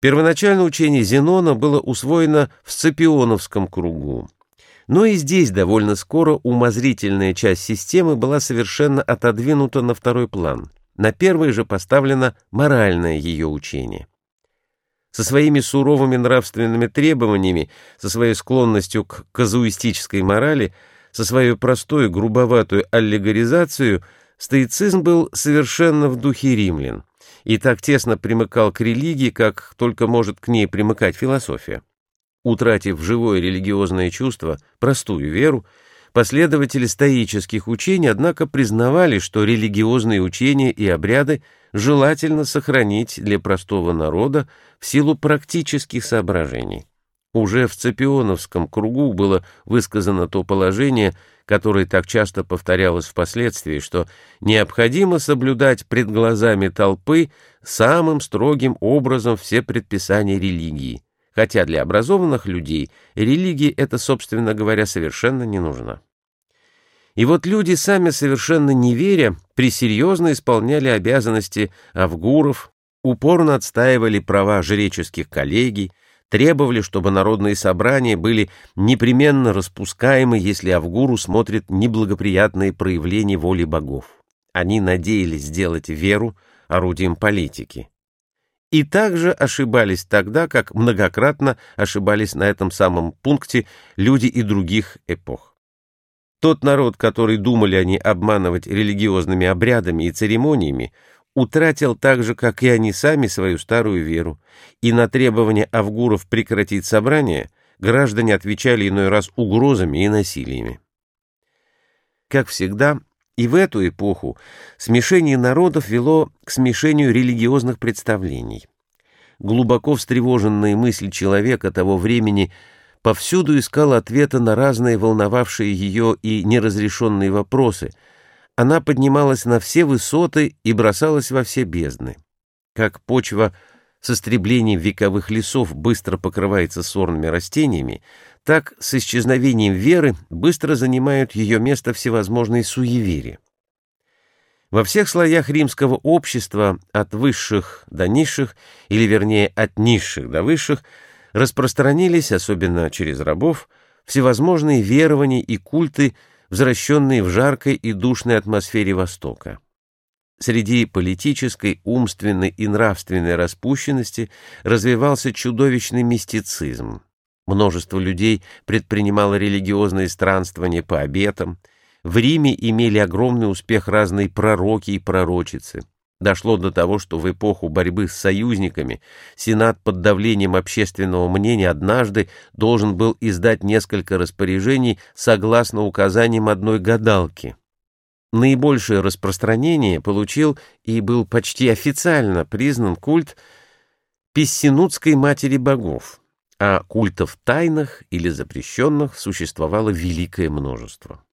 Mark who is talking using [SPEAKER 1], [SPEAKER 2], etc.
[SPEAKER 1] Первоначально учение Зенона было усвоено в Сципионовском кругу. Но и здесь довольно скоро умозрительная часть системы была совершенно отодвинута на второй план. На первый же поставлено моральное ее учение. Со своими суровыми нравственными требованиями, со своей склонностью к казуистической морали, со своей простой грубоватую аллегоризацию, стоицизм был совершенно в духе римлян и так тесно примыкал к религии, как только может к ней примыкать философия. Утратив живое религиозное чувство, простую веру, последователи стоических учений, однако, признавали, что религиозные учения и обряды желательно сохранить для простого народа в силу практических соображений. Уже в Цепионовском кругу было высказано то положение, которое так часто повторялось впоследствии, что необходимо соблюдать пред глазами толпы самым строгим образом все предписания религии, хотя для образованных людей религия эта, собственно говоря, совершенно не нужна. И вот люди, сами совершенно не веря, пресерьезно исполняли обязанности авгуров, упорно отстаивали права жреческих коллегий, требовали, чтобы народные собрания были непременно распускаемы, если Авгуру смотрит неблагоприятные проявления воли богов. Они надеялись сделать веру орудием политики. И также ошибались тогда, как многократно ошибались на этом самом пункте люди и других эпох. Тот народ, который думали они обманывать религиозными обрядами и церемониями, утратил так же, как и они сами, свою старую веру, и на требование Авгуров прекратить собрание граждане отвечали иной раз угрозами и насилиями. Как всегда, и в эту эпоху смешение народов вело к смешению религиозных представлений. Глубоко встревоженная мысль человека того времени повсюду искала ответа на разные волновавшие ее и неразрешенные вопросы – она поднималась на все высоты и бросалась во все бездны. Как почва с истреблением вековых лесов быстро покрывается сорными растениями, так с исчезновением веры быстро занимают ее место всевозможные суеверия. Во всех слоях римского общества, от высших до низших, или вернее от низших до высших, распространились, особенно через рабов, всевозможные верования и культы, возвращенные в жаркой и душной атмосфере Востока. Среди политической, умственной и нравственной распущенности развивался чудовищный мистицизм. Множество людей предпринимало религиозные странствования по обетам. В Риме имели огромный успех разные пророки и пророчицы. Дошло до того, что в эпоху борьбы с союзниками Сенат под давлением общественного мнения однажды должен был издать несколько распоряжений согласно указаниям одной гадалки. Наибольшее распространение получил и был почти официально признан культ Пессинутской матери богов, а культов тайных или запрещенных существовало великое множество.